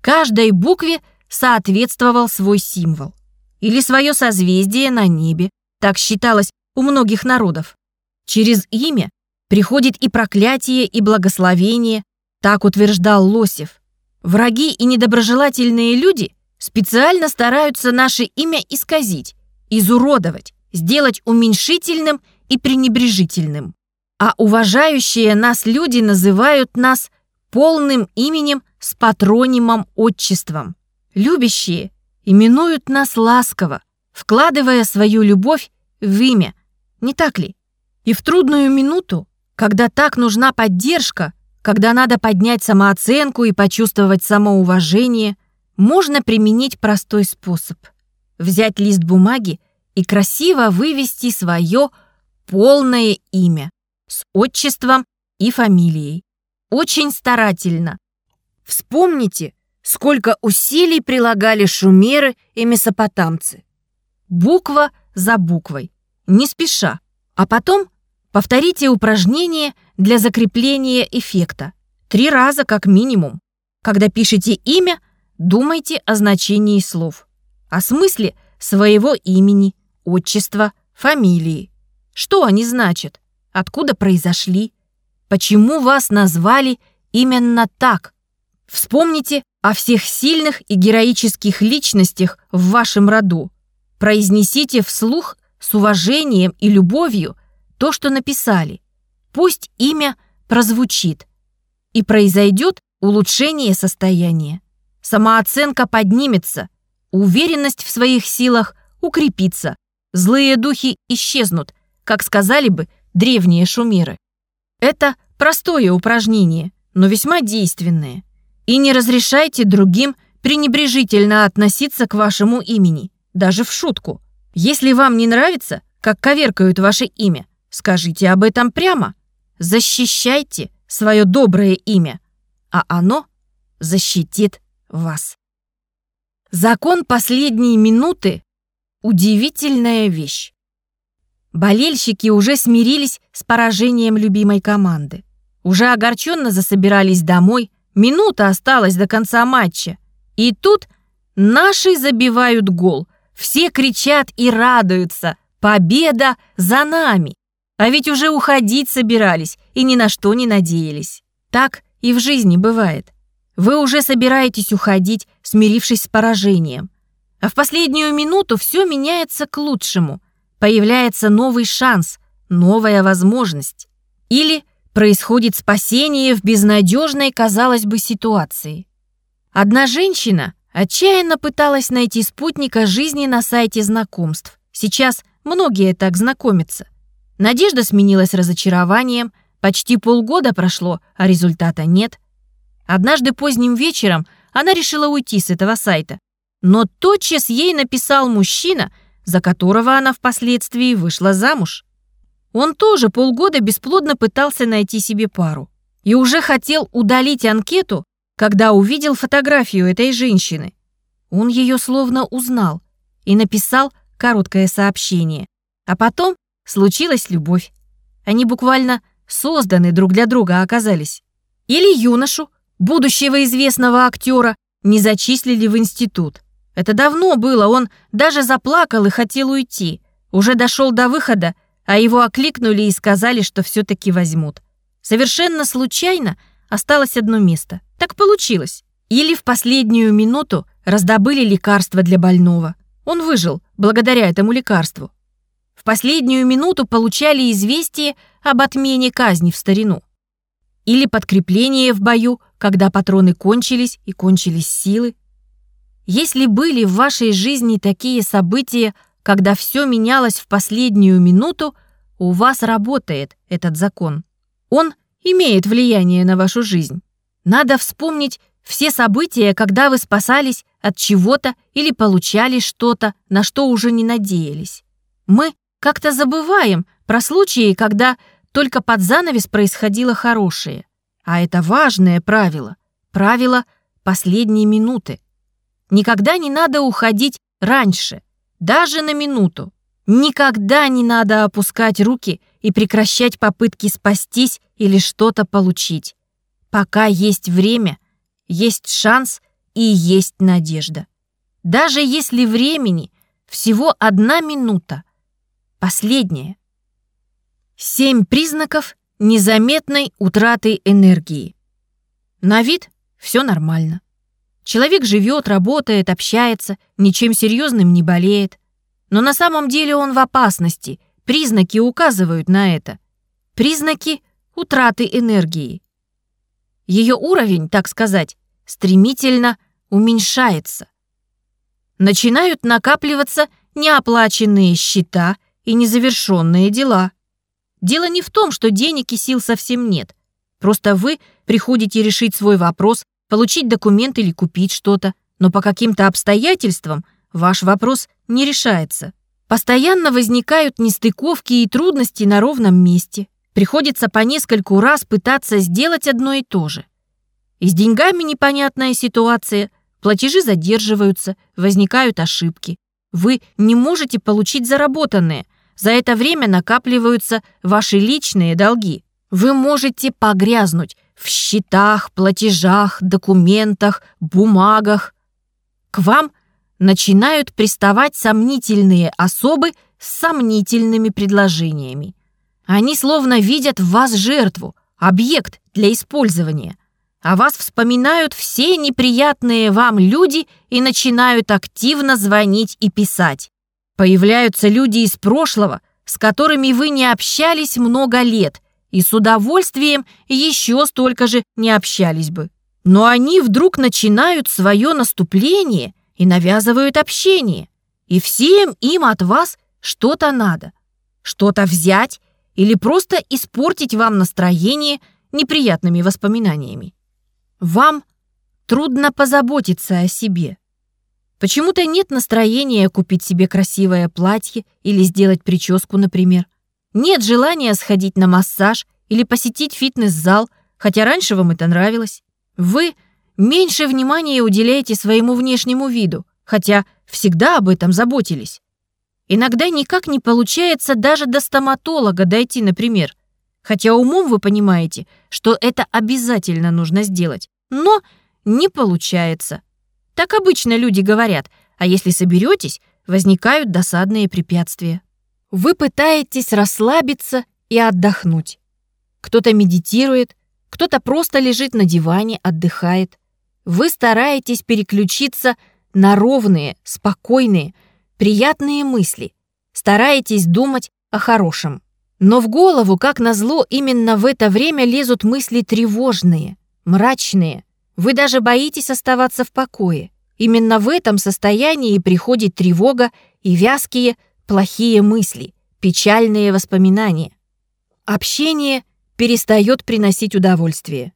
Каждой букве соответствовал свой символ или свое созвездие на небе. Так считалось у многих народов. Через имя приходит и проклятие, и благословение, так утверждал Лосев. Враги и недоброжелательные люди специально стараются наше имя исказить, изуродовать, сделать уменьшительным и пренебрежительным. А уважающие нас люди называют нас полным именем с патронимом отчеством. Любящие именуют нас ласково, вкладывая свою любовь в имя, не так ли? И в трудную минуту, когда так нужна поддержка, когда надо поднять самооценку и почувствовать самоуважение, можно применить простой способ. Взять лист бумаги и красиво вывести свое полное имя с отчеством и фамилией. Очень старательно. Вспомните, сколько усилий прилагали шумеры и месопотамцы. Буква за буквой, не спеша. А потом повторите упражнение для закрепления эффекта. Три раза как минимум. Когда пишете имя, думайте о значении слов. О смысле своего имени, отчества, фамилии. Что они значат? Откуда произошли? Почему вас назвали именно так? Вспомните о всех сильных и героических личностях в вашем роду. Произнесите вслух с уважением и любовью то, что написали. Пусть имя прозвучит. И произойдет улучшение состояния. Самооценка поднимется, уверенность в своих силах укрепится, злые духи исчезнут, как сказали бы древние шумеры. Это простое упражнение, но весьма действенное. И не разрешайте другим пренебрежительно относиться к вашему имени, даже в шутку. Если вам не нравится, как коверкают ваше имя, скажите об этом прямо. Защищайте свое доброе имя, а оно защитит вас. Закон последней минуты – удивительная вещь. Болельщики уже смирились с поражением любимой команды. Уже огорченно засобирались домой, минута осталась до конца матча. И тут наши забивают гол. Все кричат и радуются. Победа за нами. А ведь уже уходить собирались и ни на что не надеялись. Так и в жизни бывает. Вы уже собираетесь уходить, смирившись с поражением. А в последнюю минуту все меняется к лучшему. Появляется новый шанс, новая возможность. Или происходит спасение в безнадежной, казалось бы, ситуации. Одна женщина отчаянно пыталась найти спутника жизни на сайте знакомств. Сейчас многие так знакомятся. Надежда сменилась разочарованием, почти полгода прошло, а результата нет. Однажды поздним вечером она решила уйти с этого сайта. Но тотчас ей написал мужчина, за которого она впоследствии вышла замуж. Он тоже полгода бесплодно пытался найти себе пару. И уже хотел удалить анкету, когда увидел фотографию этой женщины. Он ее словно узнал и написал короткое сообщение. А потом случилась любовь. Они буквально созданы друг для друга оказались. Или юношу, будущего известного актера, не зачислили в институт. Это давно было, он даже заплакал и хотел уйти. Уже дошел до выхода, а его окликнули и сказали, что все-таки возьмут. Совершенно случайно осталось одно место. Так получилось. Или в последнюю минуту раздобыли лекарство для больного. Он выжил благодаря этому лекарству в последнюю минуту получали известие об отмене казни в старину. Или подкрепление в бою, когда патроны кончились и кончились силы. Если были в вашей жизни такие события, когда все менялось в последнюю минуту, у вас работает этот закон. Он имеет влияние на вашу жизнь. Надо вспомнить все события, когда вы спасались от чего-то или получали что-то, на что уже не надеялись. Мы как-то забываем про случаи, когда только под занавес происходило хорошее. А это важное правило. Правило последней минуты. Никогда не надо уходить раньше, даже на минуту. Никогда не надо опускать руки и прекращать попытки спастись или что-то получить. Пока есть время, есть шанс и есть надежда. Даже если времени всего одна минута, Последнее. Семь признаков незаметной утраты энергии. На вид все нормально. Человек живет, работает, общается, ничем серьезным не болеет. Но на самом деле он в опасности. Признаки указывают на это. признаки утраты энергии. Ее уровень, так сказать, стремительно уменьшается. Начинают накапливаться неоплаченные счета и незавершенные дела. Дело не в том, что денег и сил совсем нет. Просто вы приходите решить свой вопрос, получить документ или купить что-то, но по каким-то обстоятельствам ваш вопрос не решается. Постоянно возникают нестыковки и трудности на ровном месте. Приходится по нескольку раз пытаться сделать одно и то же. И с деньгами непонятная ситуация, платежи задерживаются, возникают ошибки. Вы не можете получить заработанное, за это время накапливаются ваши личные долги. Вы можете погрязнуть в счетах, платежах, документах, бумагах. К вам начинают приставать сомнительные особы с сомнительными предложениями. Они словно видят в вас жертву, объект для использования. А вас вспоминают все неприятные вам люди и начинают активно звонить и писать. Появляются люди из прошлого, с которыми вы не общались много лет и с удовольствием еще столько же не общались бы. Но они вдруг начинают свое наступление – и навязывают общение. И всем им от вас что-то надо. Что-то взять или просто испортить вам настроение неприятными воспоминаниями. Вам трудно позаботиться о себе. Почему-то нет настроения купить себе красивое платье или сделать прическу, например. Нет желания сходить на массаж или посетить фитнес-зал, хотя раньше вам это нравилось. Вы – меньше внимания уделяете своему внешнему виду, хотя всегда об этом заботились. Иногда никак не получается даже до стоматолога дойти, например. Хотя умом вы понимаете, что это обязательно нужно сделать. Но не получается. Так обычно люди говорят, а если соберетесь, возникают досадные препятствия. Вы пытаетесь расслабиться и отдохнуть. Кто-то медитирует, кто-то просто лежит на диване, отдыхает. Вы стараетесь переключиться на ровные, спокойные, приятные мысли. Стараетесь думать о хорошем. Но в голову, как назло, именно в это время лезут мысли тревожные, мрачные. Вы даже боитесь оставаться в покое. Именно в этом состоянии приходит тревога и вязкие, плохие мысли, печальные воспоминания. Общение перестает приносить удовольствие.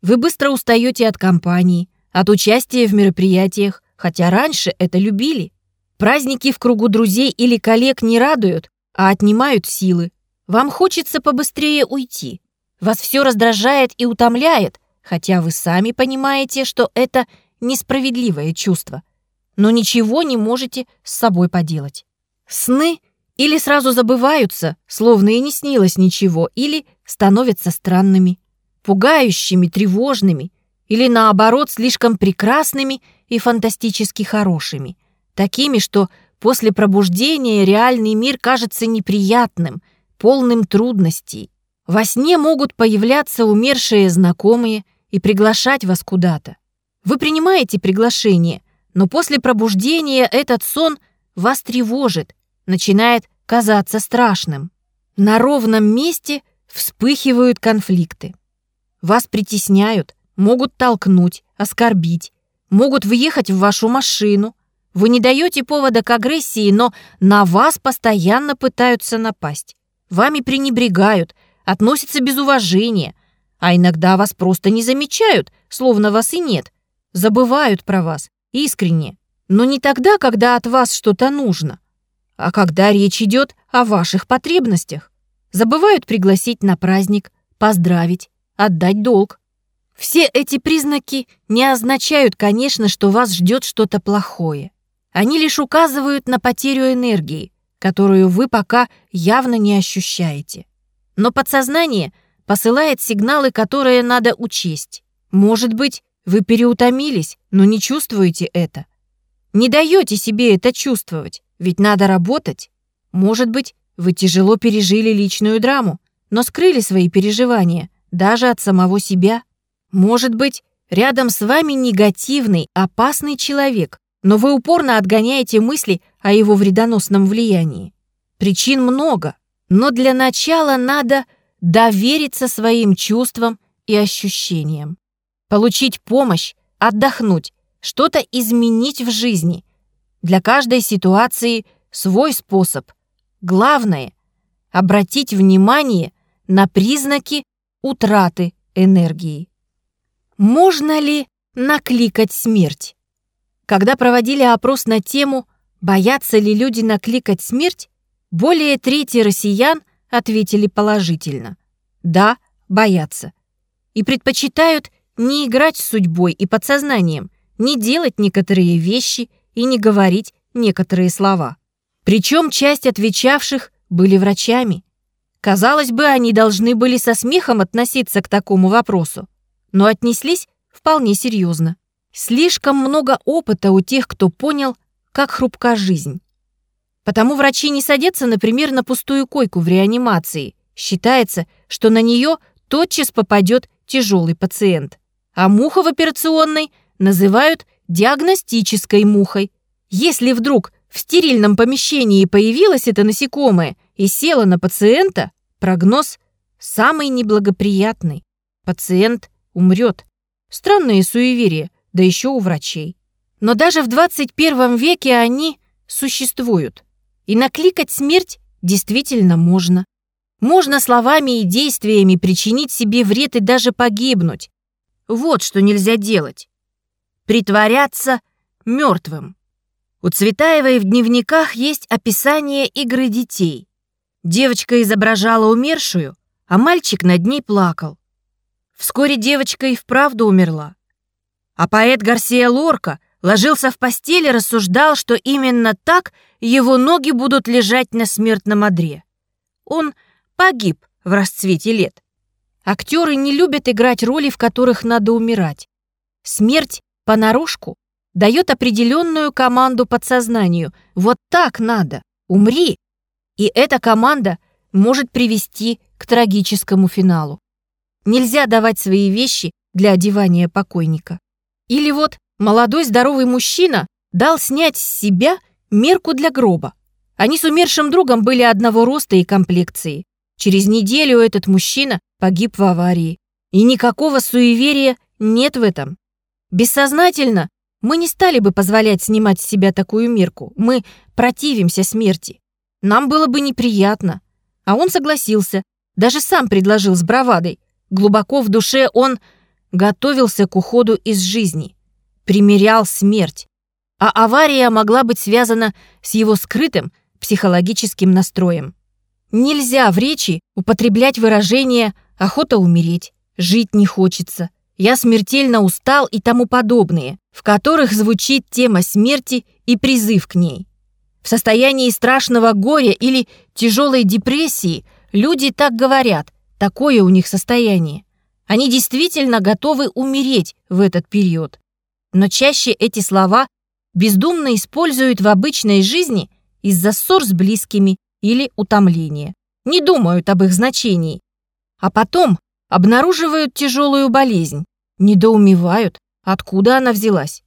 Вы быстро устаете от компании, от участия в мероприятиях, хотя раньше это любили. Праздники в кругу друзей или коллег не радуют, а отнимают силы. Вам хочется побыстрее уйти. Вас все раздражает и утомляет, хотя вы сами понимаете, что это несправедливое чувство. Но ничего не можете с собой поделать. Сны или сразу забываются, словно и не снилось ничего, или становятся странными пугающими, тревожными или, наоборот, слишком прекрасными и фантастически хорошими, такими, что после пробуждения реальный мир кажется неприятным, полным трудностей. Во сне могут появляться умершие знакомые и приглашать вас куда-то. Вы принимаете приглашение, но после пробуждения этот сон вас тревожит, начинает казаться страшным. На ровном месте вспыхивают конфликты. Вас притесняют, могут толкнуть, оскорбить, могут въехать в вашу машину. Вы не даете повода к агрессии, но на вас постоянно пытаются напасть. Вами пренебрегают, относятся без уважения, а иногда вас просто не замечают, словно вас и нет. Забывают про вас, искренне. Но не тогда, когда от вас что-то нужно, а когда речь идет о ваших потребностях. Забывают пригласить на праздник, поздравить, отдать долг. Все эти признаки не означают, конечно, что вас ждет что-то плохое. Они лишь указывают на потерю энергии, которую вы пока явно не ощущаете. Но подсознание посылает сигналы, которые надо учесть. Может быть, вы переутомились, но не чувствуете это. Не даете себе это чувствовать, ведь надо работать. Может быть, вы тяжело пережили личную драму, но скрыли свои переживания – даже от самого себя. Может быть, рядом с вами негативный, опасный человек, но вы упорно отгоняете мысли о его вредоносном влиянии. Причин много, но для начала надо довериться своим чувствам и ощущениям. Получить помощь, отдохнуть, что-то изменить в жизни. Для каждой ситуации свой способ. Главное — обратить внимание на признаки утраты энергии. Можно ли накликать смерть? Когда проводили опрос на тему «Боятся ли люди накликать смерть?», более трети россиян ответили положительно. Да, боятся. И предпочитают не играть с судьбой и подсознанием, не делать некоторые вещи и не говорить некоторые слова. Причем часть отвечавших были врачами. Казалось бы, они должны были со смехом относиться к такому вопросу, но отнеслись вполне серьезно. Слишком много опыта у тех, кто понял, как хрупка жизнь. Потому врачи не садятся, например, на пустую койку в реанимации. Считается, что на нее тотчас попадет тяжелый пациент. А муха в операционной называют диагностической мухой. Если вдруг в стерильном помещении появилось это насекомое и село на пациента, прогноз самый неблагоприятный. Пациент умрет. Странные суеверия, да еще у врачей. Но даже в 21 веке они существуют. И накликать смерть действительно можно. Можно словами и действиями причинить себе вред и даже погибнуть. Вот что нельзя делать. Притворяться мертвым. У Цветаевой в дневниках есть описание игры детей. Девочка изображала умершую, а мальчик над ней плакал. Вскоре девочка и вправду умерла. А поэт Гарсия Лорка ложился в постели, рассуждал, что именно так его ноги будут лежать на смертном одре. Он погиб в расцвете лет. Актеры не любят играть роли, в которых надо умирать. Смерть понарошку дает определенную команду подсознанию. Вот так надо. Умри. И эта команда может привести к трагическому финалу. Нельзя давать свои вещи для одевания покойника. Или вот молодой здоровый мужчина дал снять с себя мерку для гроба. Они с умершим другом были одного роста и комплекции. Через неделю этот мужчина погиб в аварии. И никакого суеверия нет в этом. Бессознательно мы не стали бы позволять снимать с себя такую мерку. Мы противимся смерти. Нам было бы неприятно. А он согласился. Даже сам предложил с бравадой. Глубоко в душе он готовился к уходу из жизни, примерял смерть, а авария могла быть связана с его скрытым психологическим настроем. Нельзя в речи употреблять выражение «охота умереть», «жить не хочется», «я смертельно устал» и тому подобные, в которых звучит тема смерти и призыв к ней. В состоянии страшного горя или тяжелой депрессии люди так говорят, такое у них состояние. Они действительно готовы умереть в этот период. Но чаще эти слова бездумно используют в обычной жизни из-за ссор с близкими или утомления. Не думают об их значении. А потом обнаруживают тяжелую болезнь, недоумевают, откуда она взялась.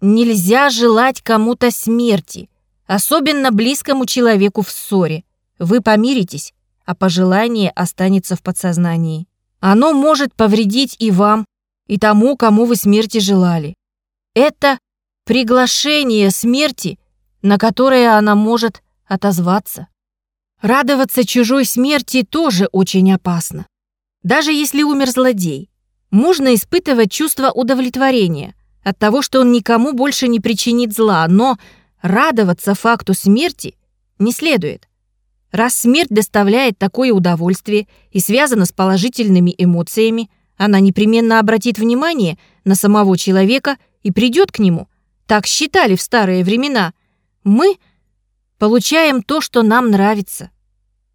Нельзя желать кому-то смерти, особенно близкому человеку в ссоре. Вы помиритесь, а пожелание останется в подсознании. Оно может повредить и вам, и тому, кому вы смерти желали. Это приглашение смерти, на которое она может отозваться. Радоваться чужой смерти тоже очень опасно. Даже если умер злодей, можно испытывать чувство удовлетворения от того, что он никому больше не причинит зла, но радоваться факту смерти не следует. Раз смерть доставляет такое удовольствие и связана с положительными эмоциями, она непременно обратит внимание на самого человека и придет к нему. Так считали в старые времена. Мы получаем то, что нам нравится.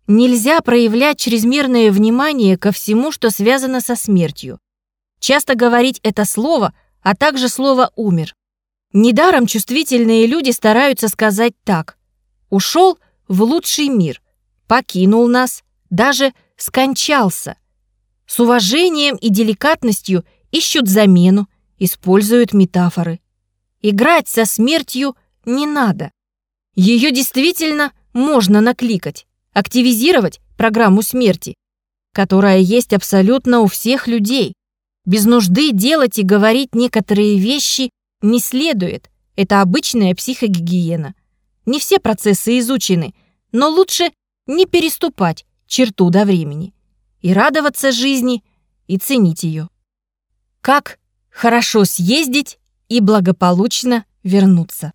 Нельзя проявлять чрезмерное внимание ко всему, что связано со смертью. Часто говорить это слово, а также слово «умер». Недаром чувствительные люди стараются сказать так. «Ушел в лучший мир» покинул нас, даже скончался. С уважением и деликатностью ищут замену, используют метафоры. Играть со смертью не надо. Ее действительно можно накликать, активизировать программу смерти. которая есть абсолютно у всех людей. Без нужды делать и говорить некоторые вещи не следует. Это обычная психогигиена. Не все процессы изучены, но лучше не переступать черту до времени. И радоваться жизни, и ценить ее. Как хорошо съездить и благополучно вернуться.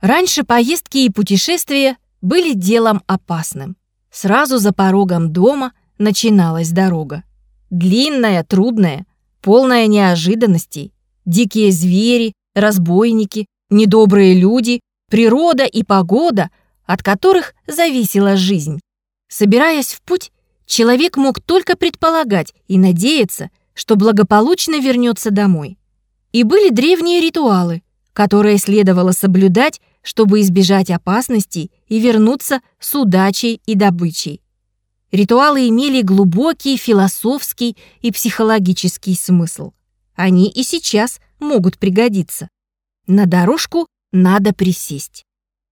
Раньше поездки и путешествия были делом опасным. Сразу за порогом дома начиналась дорога. Длинная, трудная, полная неожиданностей. Дикие звери, разбойники, недобрые люди, природа и погода, от которых зависела жизнь. Собираясь в путь, человек мог только предполагать и надеяться, что благополучно вернется домой. И были древние ритуалы, которые следовало соблюдать, чтобы избежать опасностей и вернуться с удачей и добычей. Ритуалы имели глубокий философский и психологический смысл. Они и сейчас могут пригодиться. На дорожку надо присесть.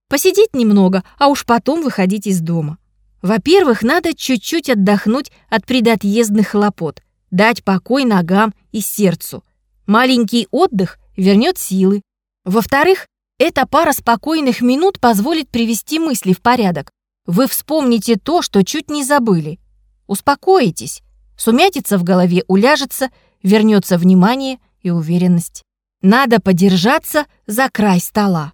Посидеть немного, а уж потом выходить из дома. Во-первых, надо чуть-чуть отдохнуть от предотъездных хлопот, дать покой ногам и сердцу. Маленький отдых вернет силы. Во-вторых, эта пара спокойных минут позволит привести мысли в порядок. Вы вспомните то, что чуть не забыли. Успокоитесь. Сумятица в голове уляжется, вернется внимание и уверенность. Надо подержаться за край стола.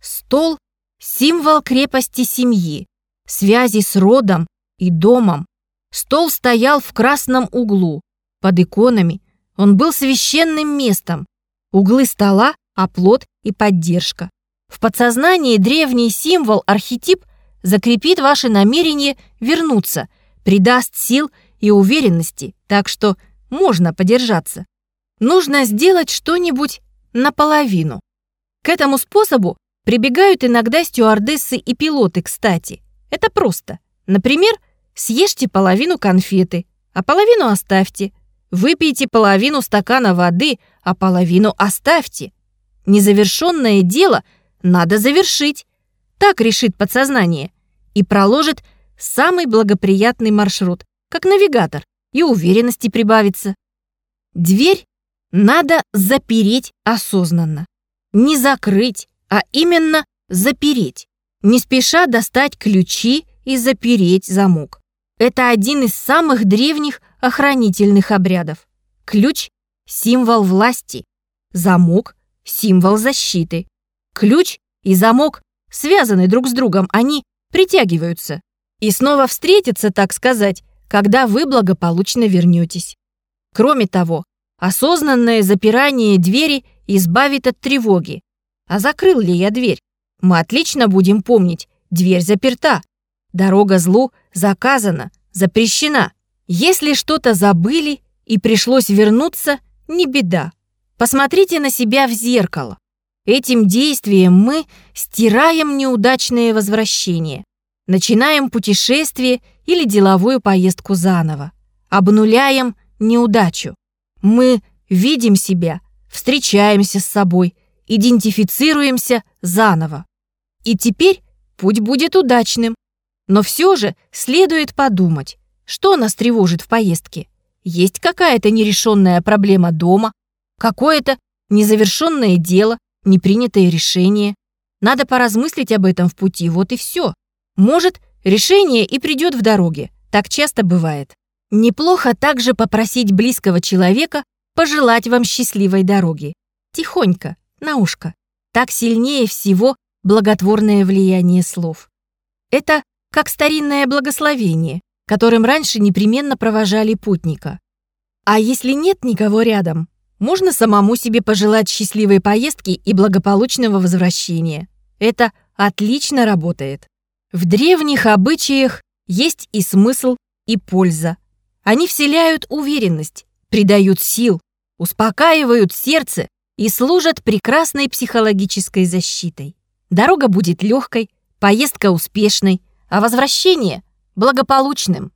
Стол – символ крепости семьи, связи с родом и домом. Стол стоял в красном углу. Под иконами он был священным местом. Углы стола – оплот и поддержка. В подсознании древний символ, архетип закрепит ваше намерение вернуться, придаст сил и уверенности, так что можно подержаться. Нужно сделать что-нибудь наполовину. К этому способу прибегают иногда стюардессы и пилоты, кстати. Это просто. Например, съешьте половину конфеты, а половину оставьте. Выпейте половину стакана воды, а половину оставьте. Незавершенное дело надо завершить. Так решит подсознание и проложит самый благоприятный маршрут, как навигатор, и уверенности прибавится. Дверь надо запереть осознанно. Не закрыть, а именно запереть. Не спеша достать ключи и запереть замок. Это один из самых древних охранительных обрядов. Ключ – символ власти, замок – символ защиты. Ключ и замок связаны друг с другом, они притягиваются. И снова встретятся, так сказать, когда вы благополучно вернетесь. Кроме того, Осознанное запирание двери избавит от тревоги. А закрыл ли я дверь? Мы отлично будем помнить, дверь заперта. Дорога злу заказана, запрещена. Если что-то забыли и пришлось вернуться, не беда. Посмотрите на себя в зеркало. Этим действием мы стираем неудачное возвращение, начинаем путешествие или деловую поездку заново, обнуляем неудачу. Мы видим себя, встречаемся с собой, идентифицируемся заново. И теперь путь будет удачным. Но все же следует подумать, что нас тревожит в поездке. Есть какая-то нерешенная проблема дома, какое-то незавершенное дело, непринятое решение. Надо поразмыслить об этом в пути, вот и все. Может, решение и придет в дороге. Так часто бывает. Неплохо также попросить близкого человека пожелать вам счастливой дороги. Тихонько, на ушко. Так сильнее всего благотворное влияние слов. Это как старинное благословение, которым раньше непременно провожали путника. А если нет никого рядом, можно самому себе пожелать счастливой поездки и благополучного возвращения. Это отлично работает. В древних обычаях есть и смысл, и польза. Они вселяют уверенность, придают сил, успокаивают сердце и служат прекрасной психологической защитой. Дорога будет легкой, поездка успешной, а возвращение – благополучным.